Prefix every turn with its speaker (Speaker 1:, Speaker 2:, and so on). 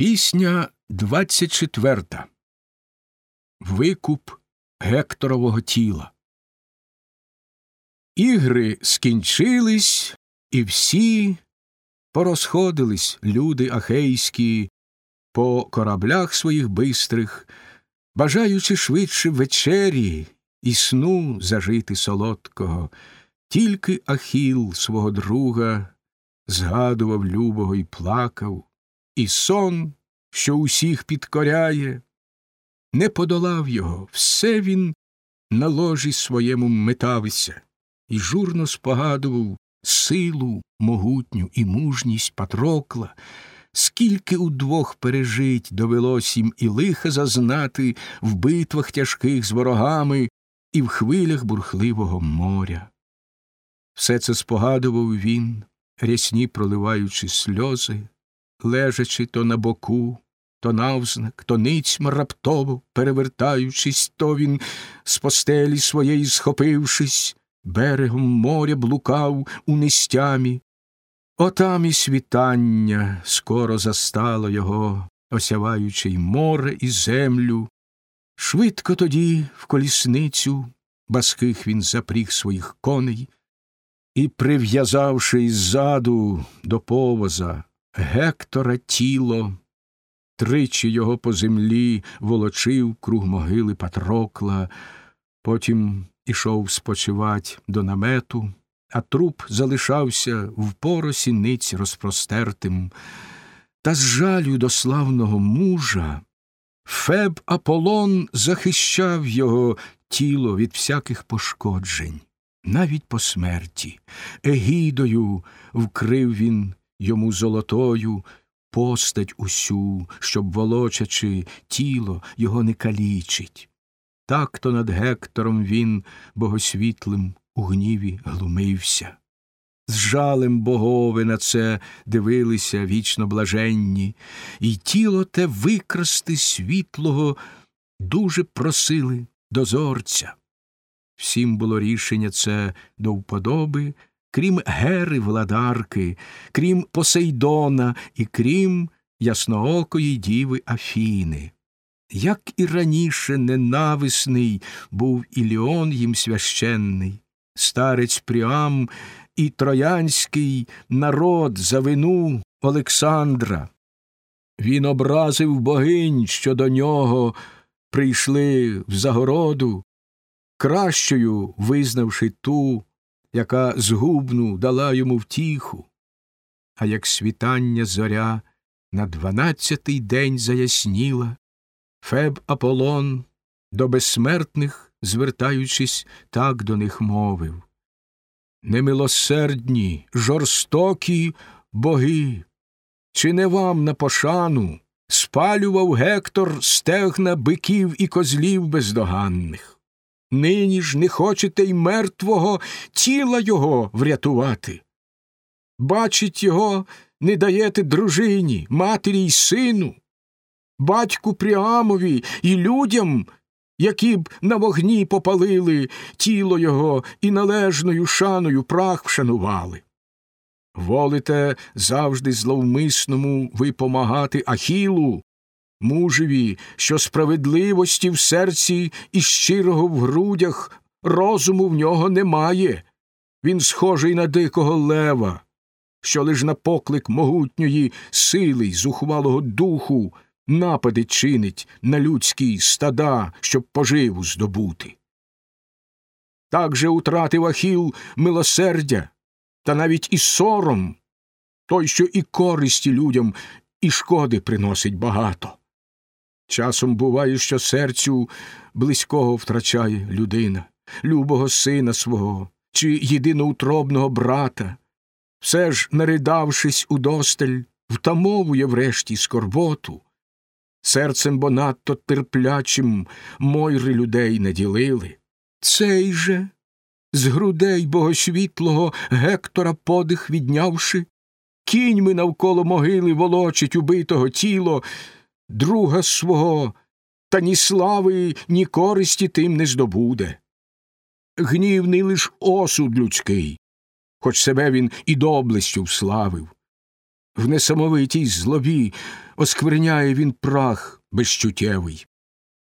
Speaker 1: Пісня 24. Викуп Гекторового тіла. Ігри скінчились, і всі порозходились люди ахейські по кораблях своїх бистрих, бажаючи швидше вечері і сну зажити солодкого. Тільки Ахіл свого друга згадував любого і плакав і сон, що усіх підкоряє, не подолав його, все він на ложі своєму метався, і журно спогадував силу могутню і мужність Патрокла, скільки удвох пережить довелось їм і лиха зазнати в битвах тяжких з ворогами і в хвилях бурхливого моря. Все це спогадував він, рясні проливаючи сльози, лежачи то на боку, то навзнак, то ницьма раптово перевертаючись, то він з постелі своєї схопившись, берегом моря блукав у нестямі. Отам і світання скоро застало його, осяваючи й море, і землю. Швидко тоді в колісницю баских він запріг своїх коней і, прив'язавши ззаду до повоза, Гектора тіло, тричі його по землі волочив круг могили Патрокла, потім ішов спочивать до намету, а труп залишався в поросі ниць розпростертим. Та з жалю до славного мужа Феб Аполлон захищав його тіло від всяких пошкоджень, навіть по смерті. Егідою вкрив він йому золотою постать усю, щоб, волочачи тіло, його не калічить. Так то над Гектором він богосвітлим у гніві глумився. З жалем богови на це дивилися вічно блаженні, і тіло те викрасти світлого дуже просили дозорця. Всім було рішення це до вподоби крім Гери владарки, крім Посейдона і крім ясноокої діви Афіни. Як і раніше ненависний був Іліон їм священний, старець Пріам і троянський народ за вину Олександра. Він образив богинь, що до нього прийшли в загороду, кращою визнавши ту, яка згубну дала йому втіху, а як світання зоря на дванадцятий день заясніла, Феб Аполлон, до безсмертних, звертаючись, так до них мовив Немилосердні, жорстокі боги, чи не вам на пошану спалював Гектор стегна биків і козлів бездоганних? Нині ж не хочете й мертвого тіла його врятувати. Бачить його, не даєте дружині, матері й сину, батьку Пріамові і людям, які б на вогні попалили тіло його і належною шаною прах вшанували. Волите завжди зловмисному ви помагати Ахілу, мужеві, що справедливості в серці і щирого в грудях розуму в нього немає. Він схожий на дикого лева, що лиш на поклик могутньої сили й зухвалого духу напади чинить на людські стада, щоб поживу здобути. Так же утратив Ахіл милосердя, та навіть і сором, той, що і користі людям, і шкоди приносить багато. Часом буває, що серцю близького втрачає людина, любого сина свого чи єдиноутробного брата, все ж, наридавшись удосталь, втамовує врешті скорботу. Серцем бо надто терплячим мойри людей не ділили. Цей же, з грудей богосвітлого Гектора подих віднявши, кіньми навколо могили волочить убитого тіло друга свого, та ні слави, ні користі тим не здобуде. Гнівний лиш осуд людський, хоч себе він і доблестю вславив. в несамовитій злобі, оскверняє він прах безчуттєвий.